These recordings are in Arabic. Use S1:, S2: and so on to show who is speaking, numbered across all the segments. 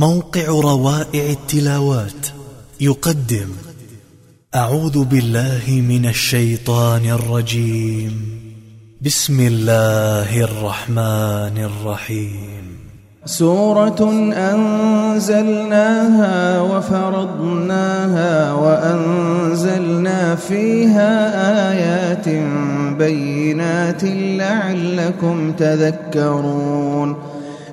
S1: موقع روائع التلاوات. يقدم أعوذ بالله من الشيطان الرجيم. بسم الله الرحمن الرحيم.
S2: سورة أنزلناها وفرضناها وأنزلنا فيها آيات بينات لعلكم تذكرون.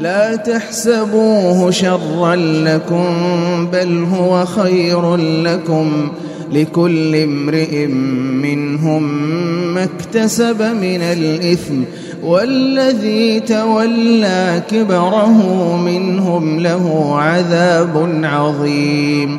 S2: لا تحسبوه شرا لكم بل هو خير لكم. لكل امرئ منهم ما اكتسب من الإثم والذي تولى كبره منهم له عذاب عظيم.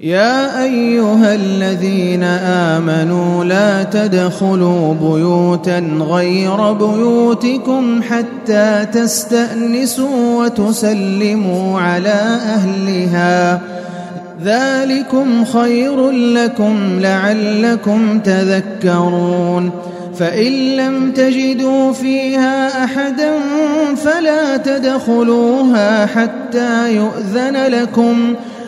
S2: يا أيها الذين آمنوا لا تدخلوا بيوتا غير بيوتكم حتى تستأنسوا وتسلموا على أهلها. ذلكم خير لكم لعلكم تذكرون. فإن لم تجدوا فيها أحدا فلا تدخلوها حتى يؤذن لكم.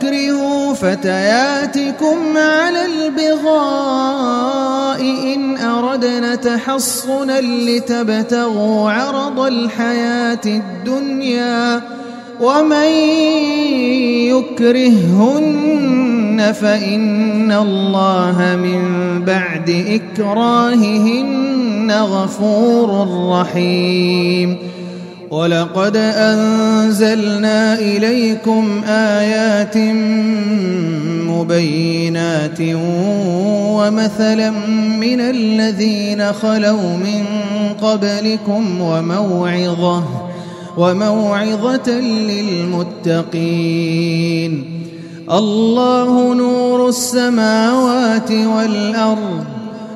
S2: تكرهوا فتياتكم على البغاء إن أردنا تحصنا لتبتغوا عرض الحياة الدنيا ومن يكرهن فإن الله من بعد إكراههن غفور رحيم ولقد أنزلنا إليكم آيات مبينات ومثلا من الذين خلوا من قبلكم وموعظة وموعظة للمتقين. الله نور السماوات والأرض.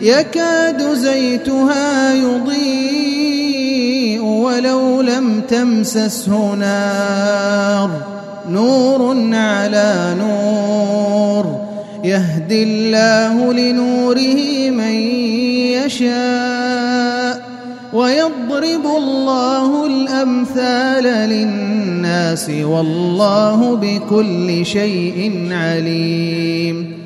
S2: يكاد زيتها يضيء ولو لم تمسسه نار. نور على نور. يهدي الله لنوره من يشاء. ويضرب الله الأمثال للناس والله بكل شيء عليم.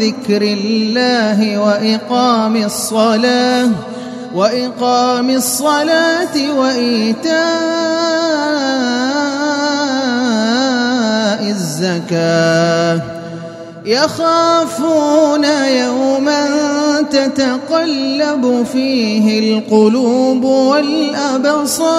S2: ذكر الله وإقام الصلاة وإقام الصلاة وإيتاء الزكاة. يخافون يوما تتقلب فيه القلوب والأبصار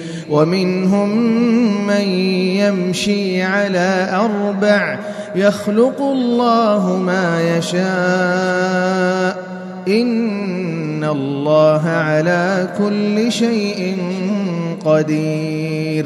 S2: ومنهم من يمشي على أربع يخلق الله ما يشاء إن الله على كل شيء قدير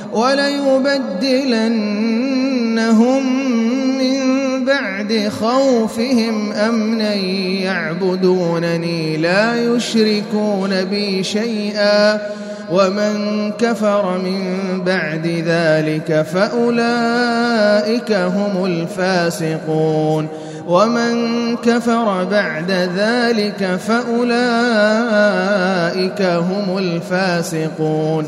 S2: وليبدلنهم من بعد خوفهم أمنا يعبدونني لا يشركون بي شيئا ومن كفر من بعد ذلك فأولئك هم الفاسقون ومن كفر بعد ذلك فأولئك هم الفاسقون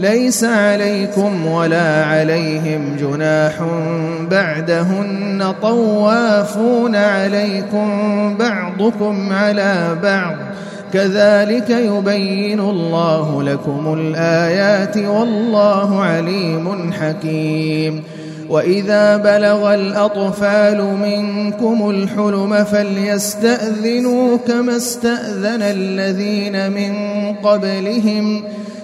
S2: ليس عليكم ولا عليهم جناح بعدهن طوافون عليكم بعضكم على بعض. كذلك يبين الله لكم الآيات والله عليم حكيم. وإذا بلغ الأطفال منكم الحلم فليستأذنوا كما استأذن الذين من قبلهم ۖ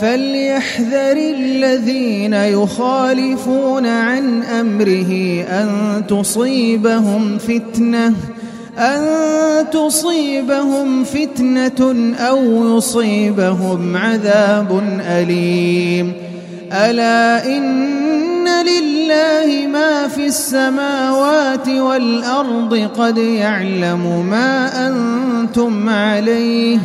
S2: فليحذر الذين يخالفون عن أمره أن تصيبهم فتنة أن تصيبهم فتنة أو يصيبهم عذاب أليم. ألا إن لله ما في السماوات والأرض قد يعلم ما أنتم عليه.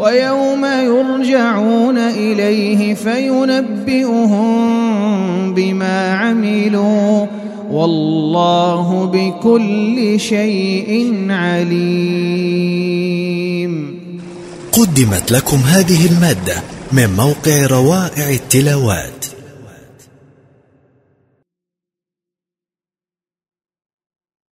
S2: ويوم يرجعون إليه فينبئهم بما عملوا والله بكل شيء عليم.
S1: قدمت لكم هذه المادة من موقع روائع التلاوات.